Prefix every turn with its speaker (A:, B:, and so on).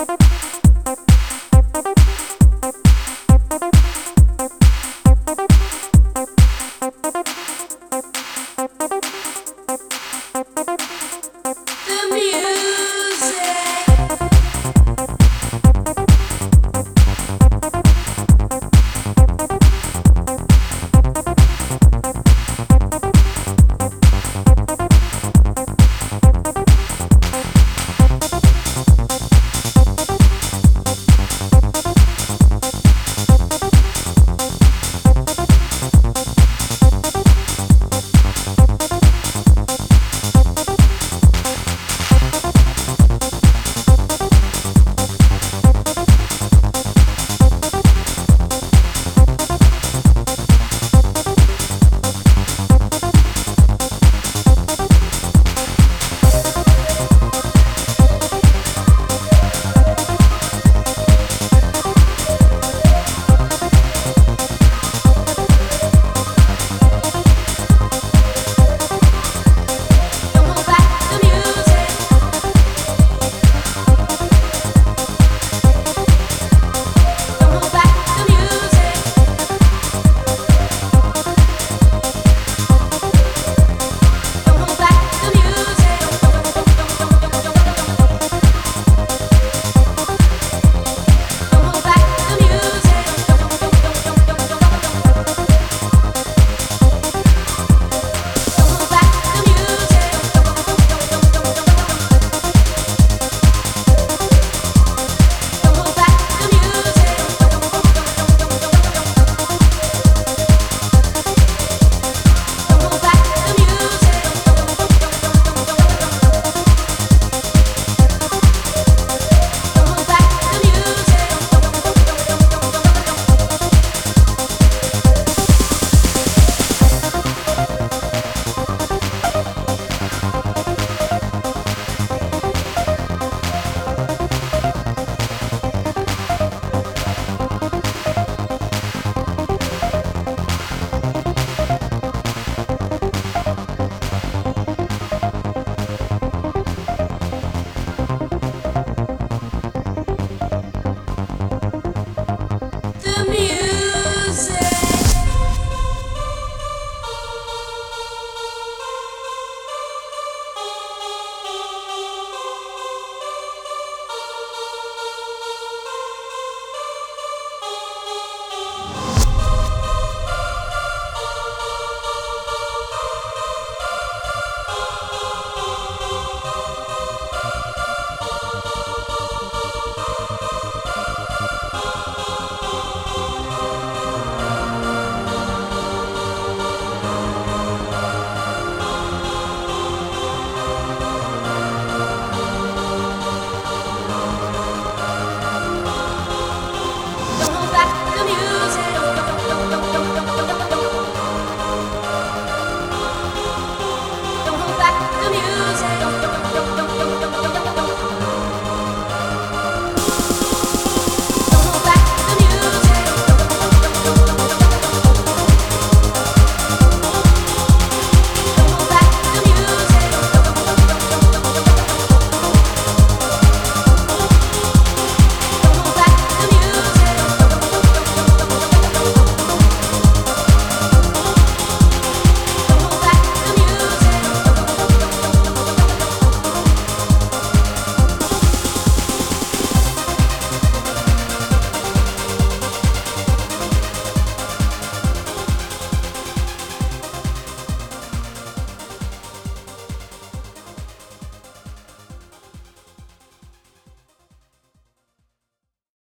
A: you